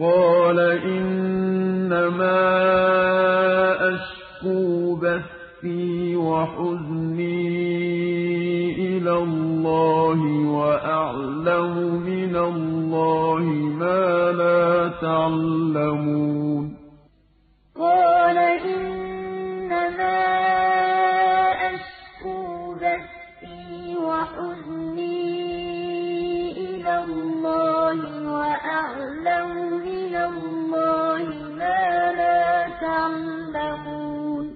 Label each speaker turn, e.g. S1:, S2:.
S1: قَالَ إِنَّمَا أَشْكُو بَثِّي وَحُزْنِي إِلَى اللَّهِ وَأَعْلَمُ مِنَ اللَّهِ مَا لَا تَعْلَمُونَ. قَالَ إِنَّمَا أَشْكُو بَثِّي وَحُزْنِي إِلَى اللَّهِ تَعْلَمُونَ